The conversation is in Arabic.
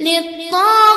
للطالب